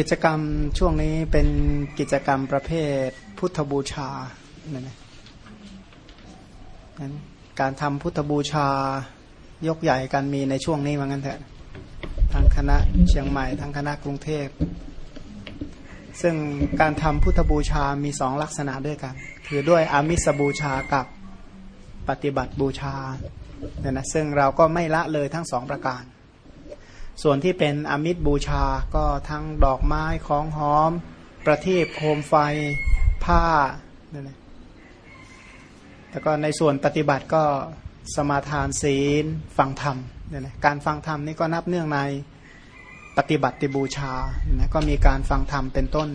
กิจกรรมช่วงนี้เป็นกิจกรรมประเภทพุทธบูชาเนี่ยนะนั้นการทำพุทธบูชายกใหญ่กันมีในช่วงนี้ว่างั้นเถอะทางคณะเชียงใหม่ทางคณะกรุงเทพ ซึ่งการทำพุทธบูชามีสองลักษณะด้วยกัน คือด้วยอามิสบูชากับปฏิบัติบูชาเนี่ยนะซึ่งเราก็ไม่ละเลยทั้งสองประการ ส่วนที่เป็นอมิตรบูชาก็ทั้งดอกไม้ของหอม ประทีปโคมไฟผ้านี่ยนะแล้วก็ในส่วนปฏิบัติก็สมาทานศีลฟังธรรมเนี่ยนะการฟังธรรมนี่ก็นับเนื่องในปฏิบัติบูชานะก็มีการฟังธรรมเป็นต้น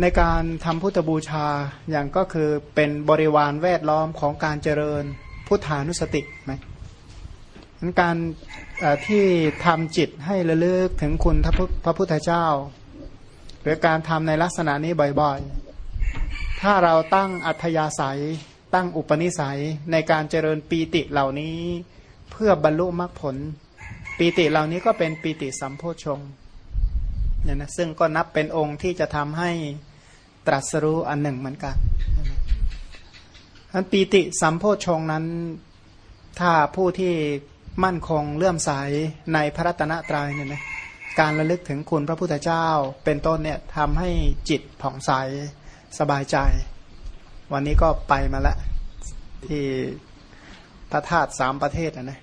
ในการทำพุทธบูชาอย่างก็คือเป็นบริวารแวดล้อมของการเจริญพุทธานุสติไหม การที่ทำจิตให้ระลึกถึงคุณพระพุทธเจ้า หรือการทำในลักษณะนี้บ่อยๆ ถ้าเราตั้งอัธยาศัย ตั้งอุปนิสัยในการเจริญปีติเหล่านี้ เพื่อบรรลุมรรคผล ปีติเหล่านี้ก็เป็นปีติสัมโพชงเนี่ยนะซึ่งก็นับเป็นองค์ที่จะทำให้ตรัสรู้อันหนึ่งเหมือนกันนันปีติสัมโพชงนั้น ถ้าผู้ที่ มั่นคงเลื่อมใสในพระรัตนตรัยเนี่ยนะการระลึกถึงคุณพระพุทธเจ้าเป็นต้นเนี่ยทำให้จิตผ่องใสสบายใจ วันนี้ก็ไปมาแล้วที่พระธาตุสามประเทศนะนะ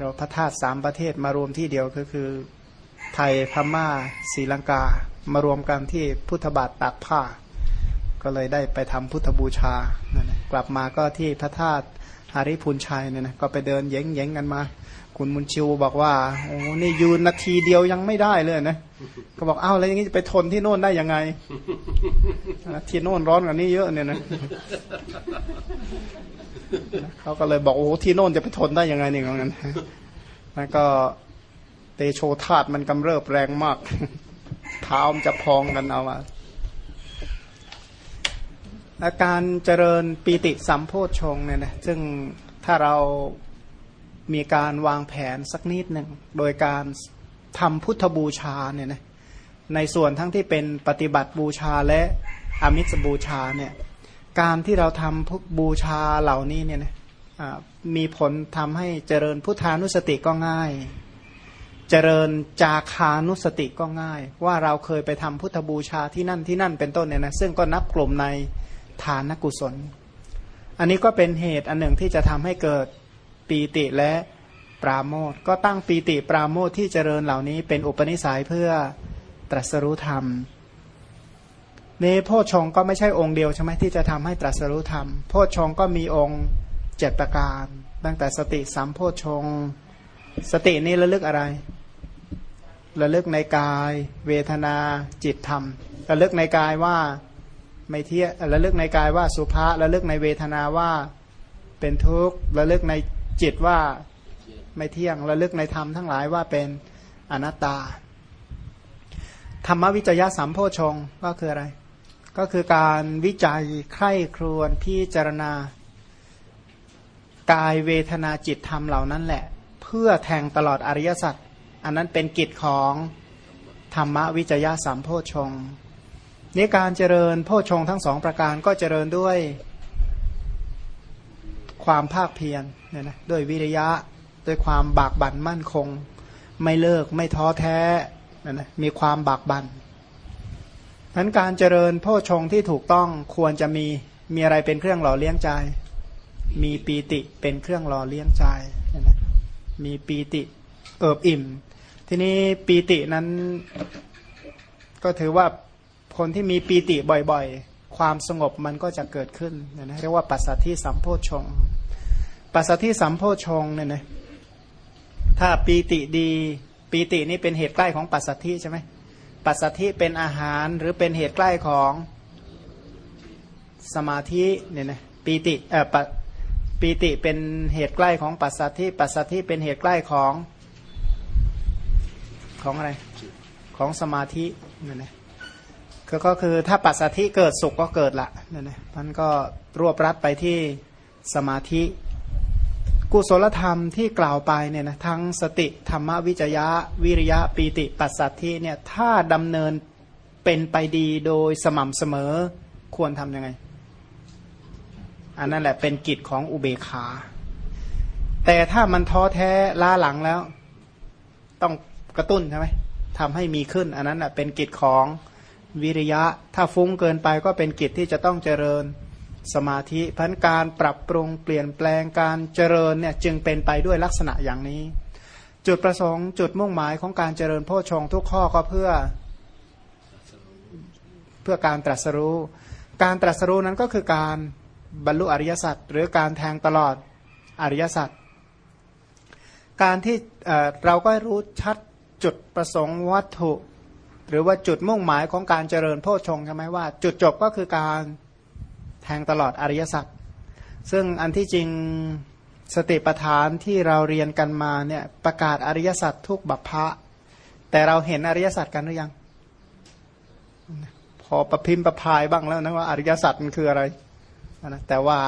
เราพระธาตุสามประเทศมารวมที่เดียวก็คือ ไทยพม่าศรีลังกา มารวมกันที่พุทธบาทตากผ้า ก็เลยได้ไปทำพุทธบูชานะกลับมาก็ที่พระธาตุ หาริพุนชัยเนี่ยนะก็ไปเดินเย้งเย้งกันมา คุณมุนชิวบอกว่าโอ้นี่ยืนนาทีเดียวยังไม่ได้เลยนะก็บอกเอ้าแล้วอย่างนี้จะไปทนที่โน่นได้ยังไงที่โน่นร้อนกว่านี้เยอะเนี่ยนะเขาก็เลยบอกโอ้ที่โน่นจะไปทนได้ยังไงนี่ยงั้นแล้วก็เตโชธาตมันกำเริบแรงมากเท้ามันจะพองกันเอาอะ อาการเจริญปีติสัมโพชงเนี่ยนะซึ่งถ้าเรามีการวางแผนสักนิดหนึ่ง โดยการทำพุทธบูชาเนี่ยนะในส่วนทั้งที่เป็นปฏิบัติบูชาและอมิสบูชาเนี่ยการที่เราทำพุบูชาเหล่านี้เนี่ยนะมีผลทำให้เจริญพุทธานุสติก็ง่าย เจริญจาคานุสติก็ง่าย ว่าเราเคยไปทำพุทธบูชาที่นั่นที่นั่นเป็นต้นเนี่ยนะซึ่งก็นับกลุ่มใน ฐานกุศล อันนี้ก็เป็นเหตุอันหนึ่งที่จะทำให้เกิดปีติและปราโมทก็ตั้งปีติปราโมทที่เจริญเหล่านี้เป็นอุปนิสัยเพื่อตรัสรู้ธรรมนี่โพชงก็ไม่ใช่องค์เดียวใช่ไหมที่จะทำให้ตรัสรู้ธรรม โพชงก็มีองค์เจ็ดประการ ตั้งแต่สติสัมโพชง สตินี้ระลึกอะไร ระลึกในกาย เวทนาจิตธรรม ระลึกในกายว่า ไม่เที่ยระลึกในกายว่าสุภาระลึกในเวทนาว่าเป็นทุกข์ระลึกในจิตว่าไม่เที่ยงระลึกในธรรมทั้งหลายว่าเป็นอนัตตา ธรรมวิจยะสัมโพชงก็คืออะไร ก็คือการวิจัยไข้ครวนพิจารณากายเวทนาจิตธรรมเหล่านั้นแหละ เพื่อแทงตลอดอริยสัจอันนั้นเป็นกิจของธรรมวิจยะสัมโพชง นี้การเจริญโพชงทั้งสองประการก็เจริญด้วยความภาคเพียรเนี่ยนะด้วยวิริยะด้วยความบากบั่นมั่นคง ไม่เลิกไม่ท้อแท้นะนะมีความบากบัน่นนั้นการเจริญโพชงที่ถูกต้องควรจะมีมีอะไรเป็นเครื่องหล่อเลี้ยงใจ มีปีติเป็นเครื่องหล่อเลี้ยงใจนะมีปีติเอิบอิ่ม ทีนี้ปีตินั้นก็ถือว่า คนที่มีปีติบ่อยๆ ความสงบมันก็จะเกิดขึ้นนะเรียกว่าปัสสัทธิสัมโพชง ปัสสัทธิสัมโพชงเนี่ยนะถ้าปีติดีปีตินี่เป็นเหตุใกล้ของปัสสัทธิใช่ไหมปัสสัทธิเป็นอาหารหรือเป็นเหตุใกล้ของสมาธิเนี่ยนะปีติเอ่อปปีติเป็นเหตุใกล้ของปัสสัทธิปัสสัทธิเป็นเหตุใกล้ของของอะไรของสมาธิเนี่ยนะ ก็คือถ้าปัสสัทธิเกิดสุขก็เกิดละนี่ยนะมันก็รวบรัดไปที่สมาธิ กุศลธรรมที่กล่าวไปเนี่ยนะทั้งสติธรรมวิจยะ วิริยะปีติปัสสัทธิเนี่ยถ้าดำเนินเป็นไปดีโดยสม่ำเสมอควรทำยังไง อันนั้นแหละเป็นกิจของอุเบกขาแต่ถ้ามันท้อแท้ล้าหลังแล้ว ต้องกระตุ้นใช่ไหมทำให้มีขึ้น อันนั้นเป็นกิจของ วิริยะ ถ้าฟุ้งเกินไปก็เป็นกิจที่จะต้องเจริญสมาธิพันการปรับปรุงเปลี่ยนแปลงการเจริญเนี่ยจึงเป็นไปด้วยลักษณะอย่างนี้ จุดประสงค์จุดมุ่งหมายของการเจริญโพชฌงทุกข้อก็เพื่อ เพื่อการตรัสรู้ การตรัสรู้นั้นก็คือการบรรลุอริยสัจหรือการแทงตลอดอริยสัจการที่เราก็รู้ชัดจุดประสงค์วัตถุ หรือว่าจุดมุ่งหมายของการเจริญโพชฌงใช่ไหมว่า จุดจบก็คือการแทงตลอดอริยสัจซึ่งอันที่จริงสติปัฏฐานที่เราเรียนกันมาเนี่ยประกาศอริยสัจทุกบัพพะแต่เราเห็นอริยสัจกันหรือยัง พอประพิมพ์ประพายบ้างแล้วนะว่าอริยสัจมันคืออะไรนะแต่ว่า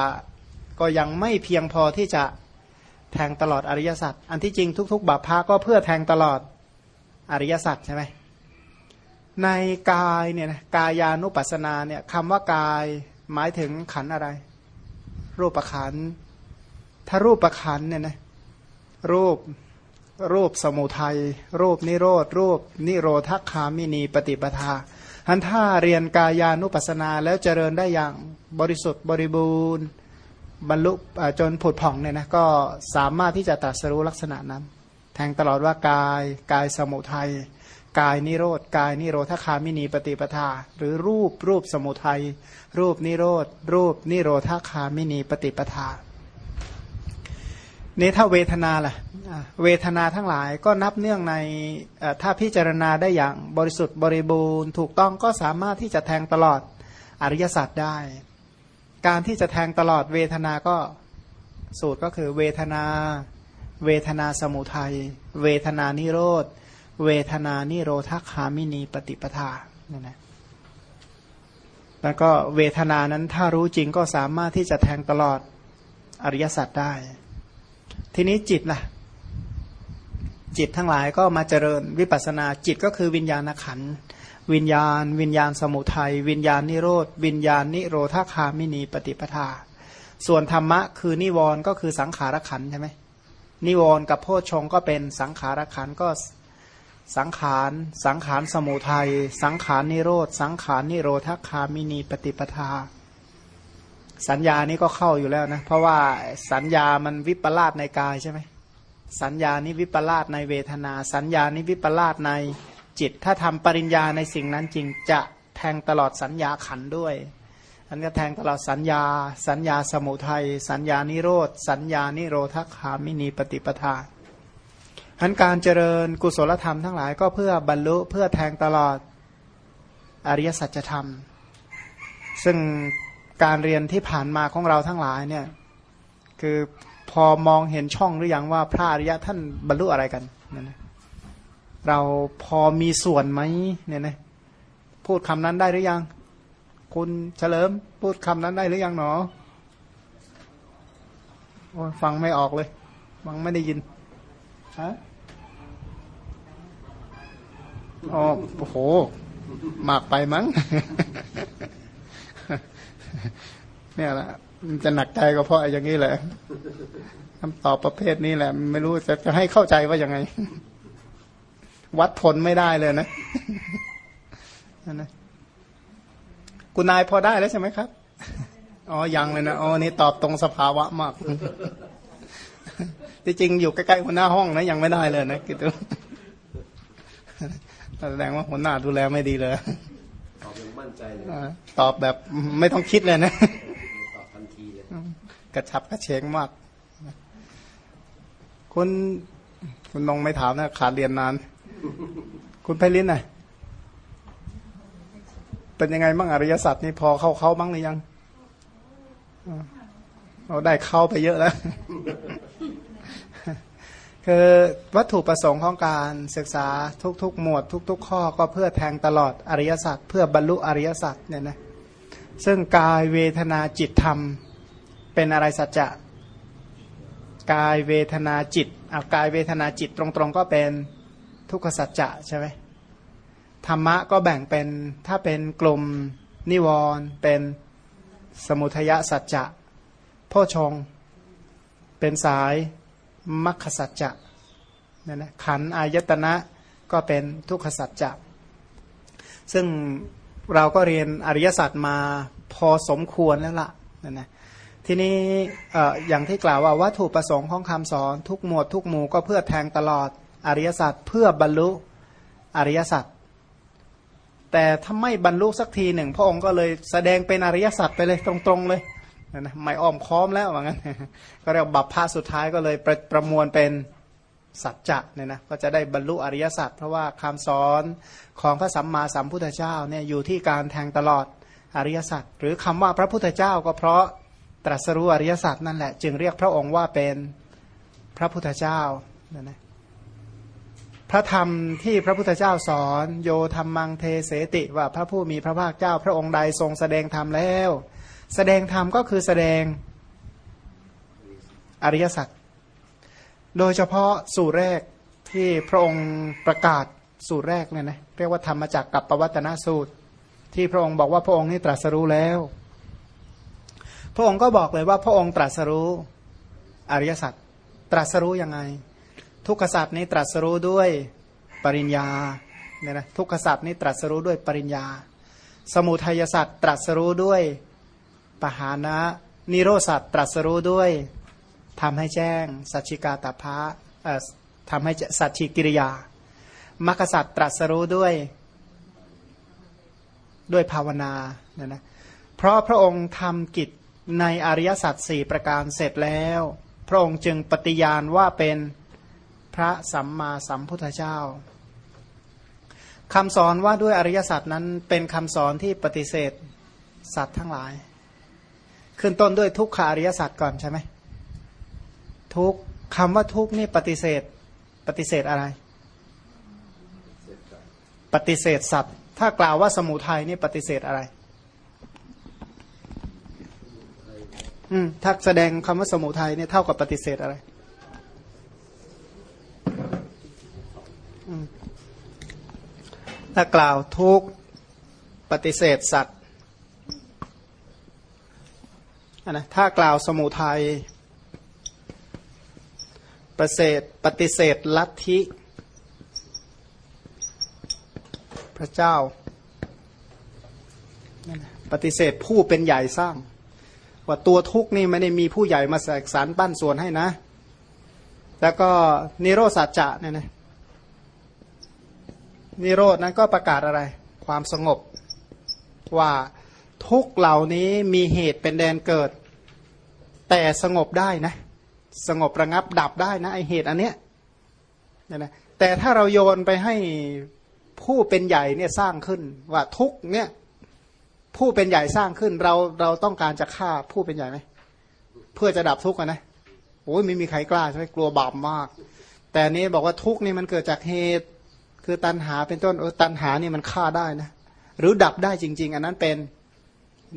ก็ยังไม่เพียงพอที่จะแทงตลอดอริยสัจอันที่จริงทุก ๆบัพพะก็เพื่อแทงตลอดอริยสัจใช่ไหม ในกายเนี่ยนะกายานุปัสสนาเนี่ยคำว่ากายหมายถึงขันอะไร รูปขันถ้ารูปขันเนี่ยนะรูปรูปสมุทัย รูปนิโรธ รูปนิโรธคามินีปฏิปทาอันถ้าเรียนกายานุปัสสนาแล้วเจริญได้อย่างบริสุทธิ์บริบูรณ์ บรรลุจนผุดผ่องเนี่ยนะก็สามารถที่จะตรัสรู้ลักษณะนั้น แทงตลอดว่ากายกายสมุทัย กายนิโรธกายนิโรธคามินีปฏิปทา หรือรูปรูปสมุทัย รูปนิโรธรูปนิโรธคามินีปฏิปทานี่ถ้าเวทนาล่ะเวทนาทั้งหลายก็นับเนื่องในถ้าพิจารณาได้อย่างบริสุทธิ์บริบูรณ์ ถูกต้องก็สามารถที่จะแทงตลอดอริยสัจได้ การที่จะแทงตลอดเวทนาก็สูตรก็คือเวทนา เวทนาสมุทัย เวทนานิโรธ เวทนานิโรธคามินีปฏิปทาเนี่ยนะแล้วก็เวทนานั้นถ้ารู้จริงก็สามารถที่จะแทงตลอดอริยสัจได้ ทีนี้จิตล่ะ จิตทั้งหลายก็มาเจริญวิปัสนาจิตก็คือวิญญาณขัน วิญญาณ วิญญาณสมุทัย วิญญาณนิโรธ วิญญาณนิโรธาคามินีปฏิปทา ส่วนธรรมะคือนิวรณ์ก็คือสังขารขันใช่ไหมนิวรณ์กับโพชฌงก็เป็นสังขารขันก็ สังขาร สังขารสมุทัย สังขารนิโรธ สังขารนิโรธคามินีปฏิปทา สัญญานี้ก็เข้าอยู่แล้วนะ เพราะว่าสัญญามันวิปลาสในกายใช่ไหม สัญญานี้วิปลาสในเวทนา สัญญานี้วิปลาสในจิต ถ้าทำปริญญาในสิ่งนั้นจริงจะแทงตลอดสัญญาขันด้วย อันก็แทงตลอดสัญญา สัญญาสมุทัย สัญญานิโรธ สัญญานิโรธคามินีปฏิปทา อันการเจริญกุศลธรรมทั้งหลายก็เพื่อบรรลุเพื่อแทงตลอดอริยสัจธรรม ซึ่งการเรียนที่ผ่านมาของเราทั้งหลายเนี่ยคือพอมองเห็นช่องหรือยังว่าพระอริยะท่านบรรลุอะไรกันเนี่ยนะเราพอมีส่วนไหมเนี่ยนะพูดคำนั้นได้หรือยัง คุณเฉลิมพูดคำนั้นได้หรือยังหนอฟังไม่ออกเลย ฟังไม่ได้ยินฮะ อ๋อโอ้โหมากไปมั้งเนี่ยแหละมันจะหนักใจก็เพราะอย่างนี้แหละคำตอบประเภทนี้แหละ ไม่รู้จะจะให้เข้าใจว่ายังไง วัดผลไม่ได้เลยนะนะคุณนายพอได้แล้วใช่ไหมครับอ๋อยังเลยนะอ๋อนี่ตอบตรงสภาวะมากที่จริงอยู่ใกล้ๆหัวหน้าห้องนะยังไม่ได้เลยนะคิดดู แสดงว่าหัวหน้าดูแลไม่ดีเลย ตอบอย่างมั่นใจเลยตอบแบบไม่ต้องคิดเลยนะ ตอบทันทีเลย กระชับกระเชงมาก คุณคุณนงไม่ถามนะขาดเรียนนาน คุณไพลินน่ะ เป็นยังไงบ้างอริยสัจนี่พอเข้าเข้าบ้างหรือยังเราได้เข้าไปเยอะแล้ว คือวัตถุประสงค์ของการศึกษาทุกๆ หมวดทุก ๆ ข้อก็เพื่อแทงตลอดอริยสัจเพื่อบรรลุอริยสัจเนี่ยนะซึ่งกายเวทนาจิตธรรม เป็นอะไรสัจจะกายเวทนาจิตเอากายเวทนาจิตตรงๆ ก็เป็นทุกขสัจจะใช่ไหมธรรมะก็แบ่งเป็นถ้าเป็นกลุ่มนิวรณ์เป็นสมุทยสัจจะพ่อชงเป็นสาย มัคคสัจจะนั่นนะขันอายตนะก็เป็นทุกขสัจจะ ซึ่งเราก็เรียนอริยสัจมาพอสมควรแล้วล่ะนั่นนะทีนี้ออย่างที่กล่าวว่าวัตถุประสงค์ของคำสอนทุกหมวดทุกหมู่ก็เพื่อแทงตลอดอริยสัจเพื่อบรรลุอริยสัจแต่ถ้าไม่บรรลุสักทีหนึ่ง พระองค์ก็เลยแสดงเป็นอริยสัจไปเลยตรงๆเลย นะไม่อ้อมค้อมแล้วว่างั้นก็เรียกบัพพาสุดท้ายก็เลยประประมวลเป็นสัจจะเนี่ยนะก็จะได้บรรลุอริยสัจเพราะว่าคำสอนของพระสัมมาสัมพุทธเจ้าเนี่ยอยู่ที่การแทงตลอดอริยสัจหรือคำว่าพระพุทธเจ้าก็เพราะตรัสรู้อริยสัจนั่นแหละ จึงเรียกพระองค์ว่าเป็นพระพุทธเจ้านะนะพระธรรมที่พระพุทธเจ้าสอน โยธรรมังเทเสติว่าพระผู้มีพระภาคเจ้า พระองค์ใดทรงแสดงธรรมแล้ว แสดงธรรมก็คือแสดงอริยสัจโดยเฉพาะสูตรแรกที่พระองค์ประกาศสูตรแรกเนี่ยนะเรียกว่าธรรมจักกับปวัตนสูตร ที่พระองค์บอกว่าพระองค์นี่ตรัสรู้แล้ว พระองค์ก็บอกเลยว่าพระองค์ตรัสรู้อริยสัจตรัสรู้ยังไง ทุกขสัจนี้ตรัสรู้ด้วยปริญญาเนี่ยนะทุกขสัจนี้ตรัสรู้ด้วยปริญญา สมุทัยสัจตรัสรู้ด้วย ปหานะ นิโรสัจตรัสรู้ด้วยทำให้แจ้ง สัจจิกาตภะทำให้สัจฉิกิริยามรรคสัจตรัสรู้ด้วยด้วยภาวนาเนี่ยนะเพราะพระองค์ทำกิจในอริยสัจสี่ประการเสร็จแล้ว พระองค์จึงปฏิญาณว่าเป็นพระสัมมาสัมพุทธเจ้าคำสอนว่าด้วยอริยสัจนั้นเป็นคำสอนที่ปฏิเสธสัตว์ทั้งหลาย ขึ้นต้นด้วยทุกขาอริยสัจก่อนใช่ไหมทุกคำว่าทุกนี่ปฏิเสธ ปฏิเสธอะไร ปฏิเสธสัตว์ ถ้ากล่าวว่าสมุทัยนี่ปฏิเสธอะไร อืมถ้าแสดงคำว่าสมุทัยเนี่ยเท่ากับปฏิเสธอะไรถ้ากล่าวทุกปฏิเสธสัตว์ นะถ้ากล่าวสมุทัยปฏิเสธปฏิเสธลัทธิพระเจ้า ปฏิเสธผู้เป็นใหญ่สร้าง ว่าตัวทุกนี่ไม่ได้มีผู้ใหญ่มาแสกสารปั้นส่วนให้นะ แล้วก็นิโรสัจจะเนี่ยนะนิโรดนั้นก็ประกาศอะไร ความสงบว่า ทุกเหล่านี้มีเหตุเป็นแดนเกิด แต่สงบได้นะ สงบระงับดับได้นะไอเหตุอันเนี้ยนะนะแต่ถ้าเราโยนไปให้ผู้เป็นใหญ่เนี่ยสร้างขึ้น ว่าทุกเนี่ยผู้เป็นใหญ่สร้างขึ้น เราเราต้องการจะฆ่าผู้เป็นใหญ่ไหมเพื่อจะดับทุกข์นะโอ้ยไม่มีใครกล้าใช่ไหมกลัวบาปมาก แต่นี้บอกว่าทุกนี่มันเกิดจากเหตุ คือตัณหาเป็นต้นเออตัณหานี่มันฆ่าได้นะหรือดับได้จริง ๆ อันนั้นเป็น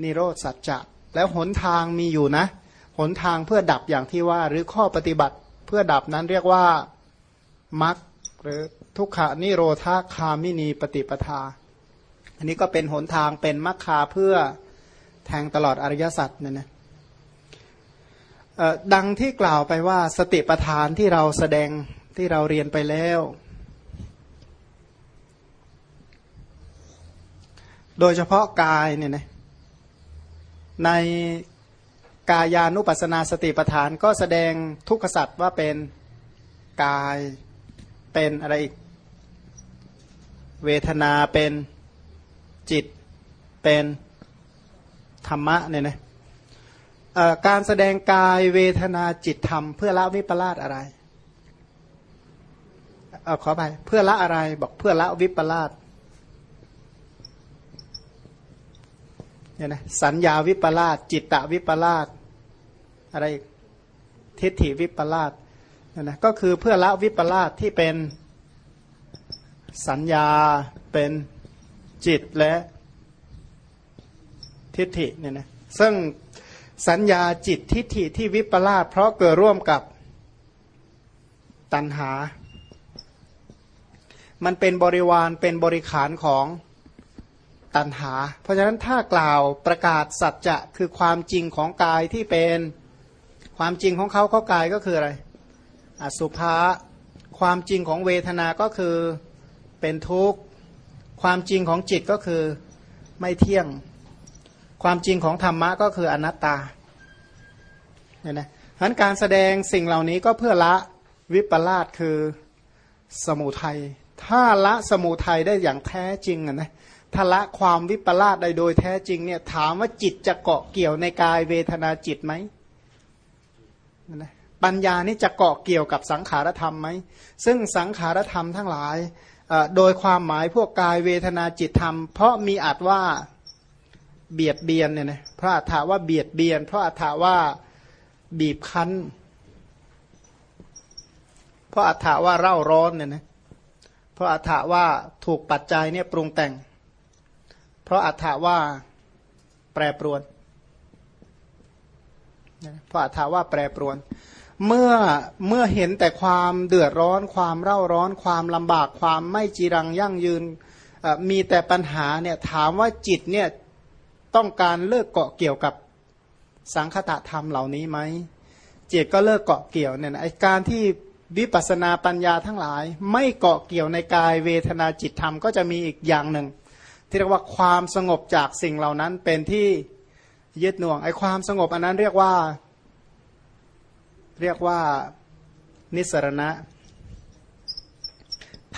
นิโรธสัจจะแล้วหนทางมีอยู่นะ หนทางเพื่อดับอย่างที่ว่า หรือข้อปฏิบัติเพื่อดับนั้นเรียกว่ามัคหรือทุกขานิโรธาคามินีปฏิปทา อันนี้ก็เป็นหนทางเป็นมัคคาเพื่อแทงตลอดอริยสัจเนี่ยนะดังที่กล่าวไปว่าสติปทานที่เราแสดงที่เราเรียนไปแล้ว โดยเฉพาะกายเนี่ยนะ ในกายานุปัสนาสติปทานก็แสดงทุกขสัตว์ว่าเป็นกายเป็นอะไรอีก เวทนาเป็นจิตเป็นธรรมะเนี่ยนะการแสดงกายเวทนาจิตธรรม เพื่อละวิปลาสอะไร เอขอไปเพื่อละอะไรบอกเพื่อละวิปลาส เนี่ยนะสัญญาวิปลาสจิตตวิปลาสอะไรทิฏฐิวิปลาสนะนะก็คือเพื่อละวิปลาสที่เป็นสัญญาเป็นจิตและทิฏฐิเนี่ยนะซึ่งสัญญาจิตทิฏฐิที่วิปลาสเพราะเกิดร่วมกับตัณหา มันเป็นบริวารเป็นบริขารของ ตัณหา เพราะฉะนั้นถ้ากล่าวประกาศสัจจะคือความจริงของกายที่เป็นความจริงของเขาเขากายก็คืออะไร อสุภะความจริงของเวทนาก็คือเป็นทุกข์ ความจริงของจิตก็คือไม่เที่ยง ความจริงของธรรมะก็คืออนัตตาเนี่ยนะฉะนั้นการแสดงสิ่งเหล่านี้ก็เพื่อละวิปลาสคือสมุทัย ถ้าละสมุทัยได้อย่างแท้จริงนะ ถ้าละความวิปลาสได้โดยแท้จริงเนี่ยถามว่าจิตจะเกาะเกี่ยวในกายเวทนาจิตไหมปัญญานี่จะเกาะเกี่ยวกับสังขารธรรมไหมซึ่งสังขารธรรมทั้งหลายโดยความหมายพวกกายเวทนาจิตธรรม เพราะมีอัดว่าเบียดเบียนเนี่ยนะเพราะอัฏฐาว่าเบียดเบียน เพราะอัฏฐาว่าบีบคั้น เพราะอัฏฐาว่าเร่าร้อนเนี่ยนะเพราะอัฏฐาว่าถูกปัจจัยเนี่ยปรุงแต่ง เพราะอัฏฐว่าแปรปรวนเพราะอัฏฐว่าแปรปรวน เมื่อเมื่อเห็นแต่ความเดือดร้อน ความเร่าร้อน ความลำบากความไม่จีรังยั่งยืนมีแต่ปัญหาเนี่ยถามว่าจิตเนี่ยต้องการเลิกเกาะเกี่ยวกับสังคตะธรรมเหล่านี้ไหมจิตก็เลิกเกาะเกี่ยวเนี่ยไอการที่วิปัสนาปัญญาทั้งหลาย ไม่เกาะเกี่ยวในกายเวทนาจิตธรรมก็จะมีอีกอย่างหนึ่ง ที่เรียกว่าความสงบจากสิ่งเหล่านั้นเป็นที่ยึดหน่วงไอ้ความสงบอันนั้นเรียกว่า เรียกว่านิสรณะ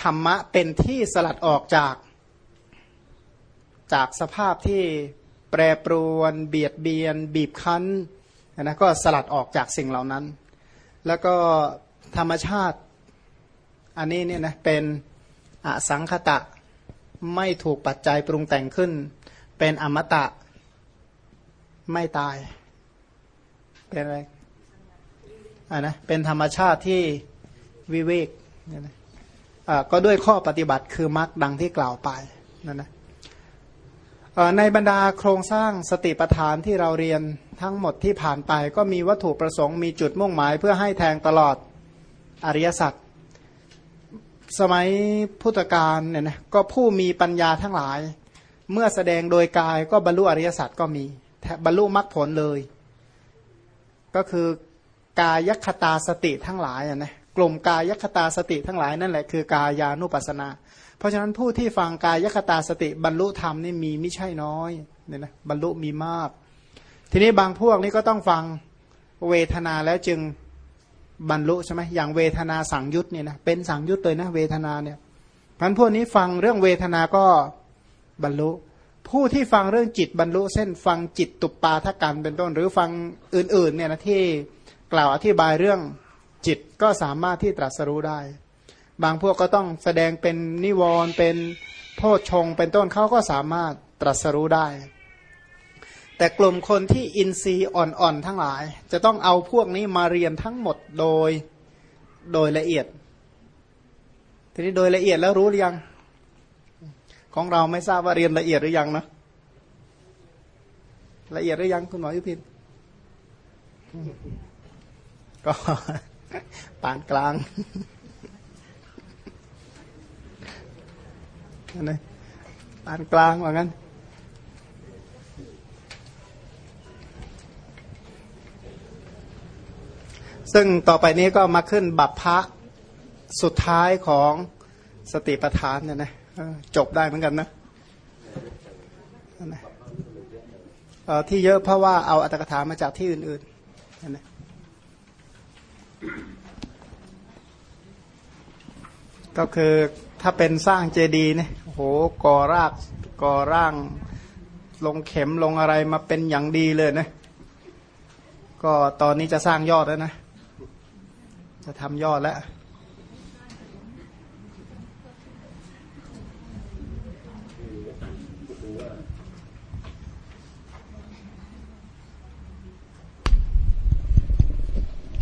ธรรมะเป็นที่สลัดออกจากจากสภาพที่แปรปรวน เบียดเบียน บีบคั้นนะก็สลัดออกจากสิ่งเหล่านั้น แล้วก็ธรรมชาติอันนี้เนี่ยนะเป็นอสังคตะ ไม่ถูกปัจจัยปรุงแต่งขึ้น เป็นอมตะไม่ตาย เป็นอะไรอ่านะเป็นธรรมชาติที่วิเวกเนี่ยนะอ่าก็ด้วยข้อปฏิบัติคือมรรคดังที่กล่าวไปนั่นนะในบรรดาโครงสร้างสติปัฏฐานที่เราเรียนทั้งหมดที่ผ่านไป ก็มีวัตถุประสงค์มีจุดมุ่งหมาย เพื่อให้แทงตลอดอริยสัจ สมัยพุทธกาลเนี่ยนะก็ผู้มีปัญญาทั้งหลาย เมื่อแสดงโดยกายก็บรรลุอริยสัจก็มีบรรลุมรรคผลเลย ก็คือกายคตาสติทั้งหลายนะกลุ่มกายคตาสติทั้งหลายนั่นแหละคือกายานุปัสนา เพราะฉะนั้นผู้ที่ฟังกายคตาสติบรรลุธรรมนี่มีไม่ใช่น้อยเนี่ยนะบรรลุมีมาก ทีนี้บางพวกนี่ก็ต้องฟังเวทนาแล้วจึง บรรลุใช่ไหมอย่างเวทนาสังยุตเนี่ยนะเป็นสังยุตเลยนะเวทนาเนี่ยพันพวกนี้ฟังเรื่องเวทนาก็บรรลุ ผู้ที่ฟังเรื่องจิตบรรลุ เส้นฟังจิตตุปปาทกันเป็นต้น หรือฟังอื่นๆเนี่ยนะที่กล่าวอธิบายเรื่องจิตก็สามารถที่ตรัสรู้ได้ บางพวกก็ต้องแสดงเป็นนิวรณ์เป็นโพชงเป็นต้นเขาก็สามารถตรัสรู้ได้ แต่กลุ่มคนที่อินทรีย์อ่อนๆทั้งหลาย จะต้องเอาพวกนี้มาเรียนทั้งหมดโดยโดยละเอียด ทีนี้โดยละเอียดแล้วรู้หรือยัง ของเราไม่ทราบว่าเรียนละเอียดหรือยังนะละเอียดหรือยังคุณหมอยุพินก็ปานกลางนะปานกลางว่างั้น ซึ่งต่อไปนี้ก็มาขึ้นบัพพะสุดท้ายของสติปัฏฐานเนี่ยนะจบได้เหมือนกันนะที่เยอะเพราะว่าเอาอัตถกถามาจากที่อื่นๆนะก็คือถ้าเป็นสร้างเจดีย์เนี่ยโหก่อรากก่อร่างลงเข็มลงอะไรมาเป็นอย่างดีเลยนะ ก็ตอนนี้จะสร้างยอดแล้วนะ จะทำยอดแล้ว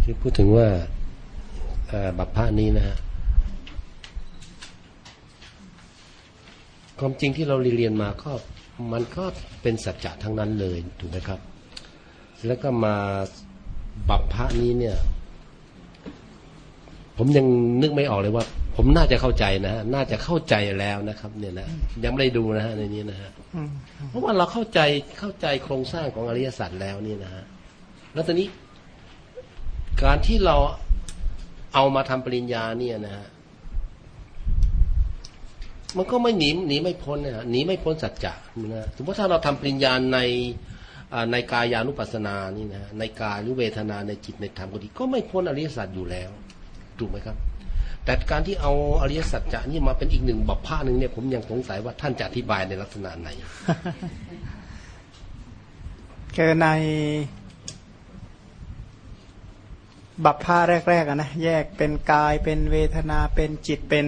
ที่พูดถึงว่าบัพพานี้นะฮะความจริงที่เราเรียนมาก็มันก็เป็นสัจจะทั้งนั้นเลยถูกไหมครับ แล้วก็มาบัพพะนี้เนี่ย ผมยังนึกไม่ออกเลยว่า ผมน่าจะเข้าใจนะฮะน่าจะเข้าใจแล้วนะครับ เนี่ยนะยังไม่ได้ดูนะฮะในนี้นะฮะเพราะว่าเราเข้าใจเข้าใจโครงสร้างของอริยสัจแล้วนี่นะฮะแล้วตอนนี้ การที่เราเอามาทำปริญญาเนี่ยนะฮะมันก็ไม่หนีหนีไม่พ้นนะฮะหนีไม่พ้นสัจจะนะสมมติถ้าเราทำปริญญาในในกายานุปัสสนานี่นะฮะในกายหรือเวทนาในจิตในธรรมก็ดีก็ไม่พ้นอริยสัจอยู่แล้ว ถูกไหมครับ แต่การที่เอาอริยสัจจะนี่มาเป็นอีกหนึ่งบัพพาหนึ่งเนี่ยผมยังสงสัยว่าท่านจะอธิบายในลักษณะไหนคือในบัพพาแรกๆนะแยกเป็นกายเป็นเวทนาเป็นจิตเป็น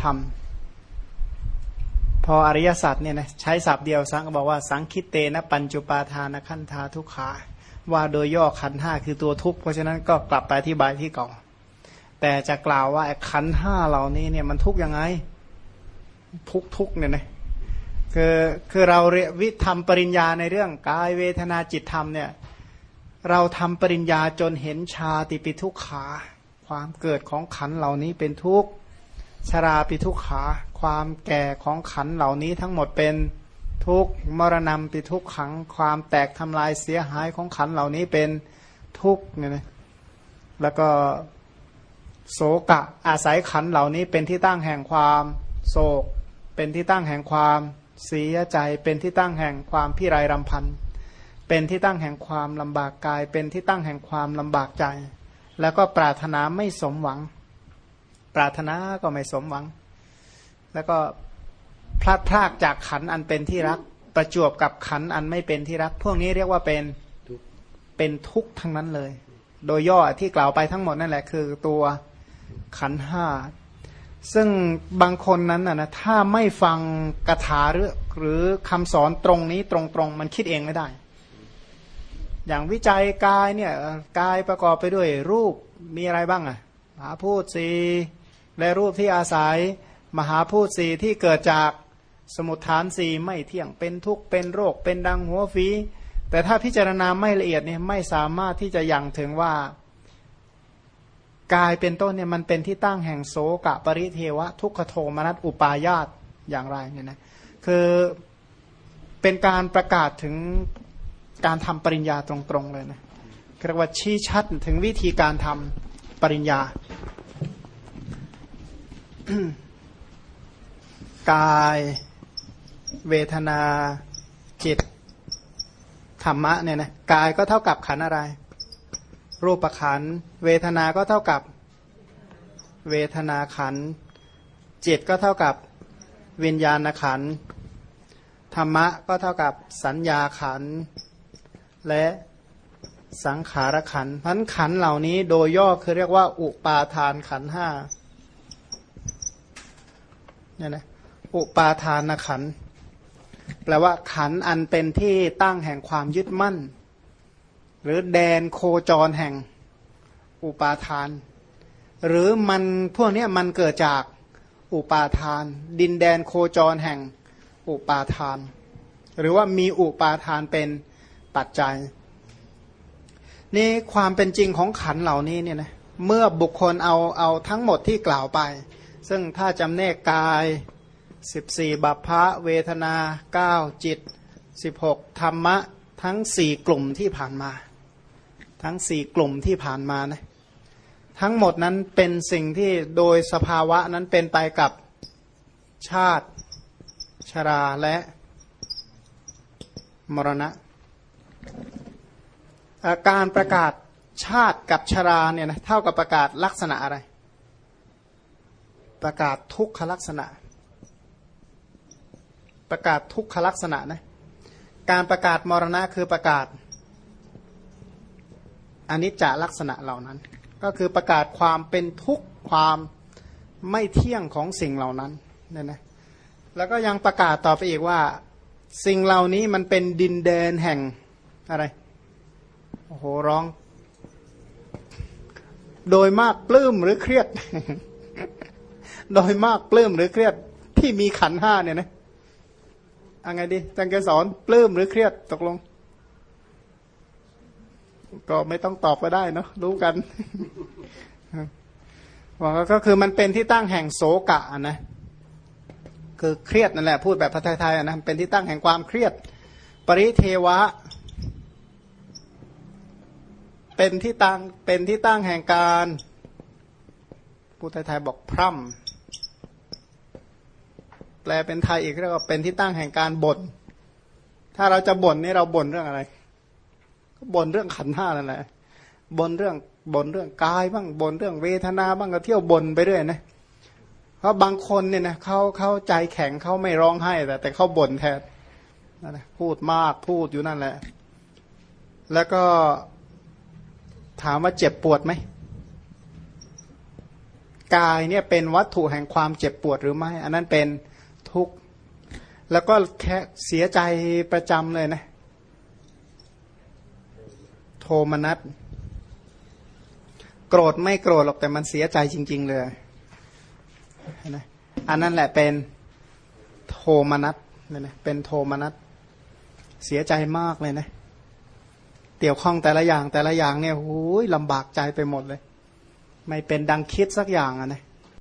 ธรรม พออริยสัจเนี่ยนะใช้ศัพท์เดียวสังก็บอกว่าสังคิตเตนะปัญจุปาทานขันธาทุกขาว่าโดยย่อขันห้าคือตัวทุกข์เพราะฉะนั้นก็กลับไปอธิบายที่เก่อน แต่จะกล่าวว่าขันห้าเหล่านี้เนี่ยมันทุกยังไง ทุกทุกเนี่ยนะคือคือเราเรียวิธรรมปริญญาในเรื่องกายเวทนาจิตธรรมเนี่ยเราทำปริญญาจนเห็นชาติปิทุกขา ความเกิดของขันเหล่านี้เป็นทุกข์ชราปิทุกขา ความแก่ของขันเหล่านี้ทั้งหมดเป็นทุกข์มรณะปิทุกขัง ความแตกทำลายเสียหายของขันเหล่านี้เป็นทุกข์เนี่ยนะแล้วก็ โศกะ อาศัยขันธ์เหล่านี้เป็นที่ตั้งแห่งความโศก เป็นที่ตั้งแห่งความเสียใจ เป็นที่ตั้งแห่งความพิไรรำพัน เป็นที่ตั้งแห่งความลำบากกาย เป็นที่ตั้งแห่งความลำบากใจ แล้วก็ปรารถนาไม่สมหวัง ปรารถนาก็ไม่สมหวัง แล้วก็พลาดพลากจากขันธ์อันเป็นที่รัก ประจวบกับขันธ์อันไม่เป็นที่รัก พวกนี้เรียกว่าเป็นทุกข์เป็นทุกข์ทั้งนั้นเลย โดยย่อที่กล่าวไปทั้งหมดนั่นแหละคือตัว ขันห้าซึ่งบางคนนั้นนะนะถ้าไม่ฟังกถาหรือหรือคำสอนตรงนี้ตรงๆ มันคิดเองไม่ได้ อย่างวิจัยกายเนี่ยกายประกอบไปด้วยรูปมีอะไรบ้างอะมหาพูดสีและรูปที่อาศัย มหาพูดสีที่เกิดจากสมุทฐานสีไม่เที่ยงเป็นทุกข์เป็นโรคเป็นดังหัวฝีแต่ถ้าพิจารณาไม่ละเอียดเนี่ยไม่สามารถที่จะยังถึงว่า กายเป็นต้นเนี่ยมันเป็นที่ตั้งแห่งโสกะปริเทวะ ทุกขโทมนัสอุปายาตอย่างไรเนี่ยนะคือเป็นการประกาศถึงการทำปริญญาตรงๆเลยนะเรียกว่าชี้ชัดถึงวิธีการทำปริญญา กาย เวทนาจิตธรรมะเนี่ยนะกายก็เท่ากับขันธ์อะไร รูปขัน เวทนาก็เท่ากับเวทนาขัน จิตก็เท่ากับวิญญาณขัน ธรรมะก็เท่ากับสัญญาขัน และสังขารขันพันขันเหล่านี้โดยย่อคือเรียกว่าอุปาทานขันห้าเนี่ยนะอุปาทานขัน แปลว่าขันอันเป็นที่ตั้งแห่งความยึดมั่น หรือแดนโคจรแห่งอุปาทาน หรือมันพวกนี้มันเกิดจากอุปาทาน ดินแดนโคจรแห่งอุปาทาน หรือว่ามีอุปาทานเป็นปัจจัย นี่ความเป็นจริงของขันเหล่านี้เนี่ยนะเมื่อบุคคลเอาเอาทั้งหมดที่กล่าวไป ซึ่งถ้าจำแนกกาย 14 บัพพะเวทนา 9 จิต 16 ธรรมะทั้ง 4 กลุ่มที่ผ่านมา ทั้ง4กลุ่มที่ผ่านมานะทั้งหมดนั้นเป็นสิ่งที่โดยสภาวะนั้นเป็นไปกับชาติชราและมรณะาการประกาศชาติกับชราเนี่ยนะเท่ากับประกาศลักษณะอะไร ประกาศทุกขลักษณะ ประกาศทุกขลักษณะนะการประกาศมรณะคือประกาศ อนิจจลักษณะเหล่านั้น ก็คือประกาศความเป็นทุกข์ความไม่เที่ยงของสิ่งเหล่านั้นเนี่ยนะแล้วก็ยังประกาศต่อไปอีกว่า สิ่งเหล่านี้มันเป็นดินแดนแห่งอะไรโอ้โหร้อง โดยมากปลื้มหรือเครียด โดยมากปลื้มหรือเครียด ที่มีขันห้าเนี่ยนะเอาไงดีจังแกสอนปลื้มหรือเครียดตกลง ก็ไม่ต้องตอบก็ได้เนาะรู้กันว่าก็คือมันเป็นที่ตั้งแห่งโศกะนะคือเครียดนั่นแหละพูดแบบภาษาไทยนะเป็นที่ตั้งแห่งความเครียด ปริเทวะ เป็นที่ตั้งเป็นที่ตั้งแห่งการพูดไทยๆบอกพร่ำแปลเป็นไทยอีกเรียกว่าเป็นที่ตั้งแห่งการบ่นถ้าเราจะบ่นนี่เราบ่นเรื่องอะไร ก็บ่นเรื่องขันห้านั่นแหละบ่นเรื่องบ่นเรื่องกายบ้างบ่นเรื่องเวทนาบ้างก็เที่ยวบ่นไปเรื่อยนะเพราะบางคนเนี่ยนะเขาเขาใจแข็งเขาไม่ร้องไห้แต่แต่เขาบ่นแทนนั่นแหละพูดมากพูดอยู่นั่นแหละ แล้วก็ถามว่าเจ็บปวดไหมกายเนี่ยเป็นวัตถุแห่งความเจ็บปวดหรือไม่ อันนั้นเป็นทุกข์ แล้วก็แค่เสียใจประจำเลยนะ โทมนัสโกรธไม่โกรธหรอกแต่มันเสียใจจริง ๆ เลยนะอันนั้นแหละเป็นโทมนัสเลยนะเป็นโทมนัสเสียใจมากเลยนะเตี่ยวข้องแต่ละอย่างแต่ละอย่างเนี่ยหูยลำบากใจไปหมดเลย ไม่เป็นดังคิดสักอย่างอะนะ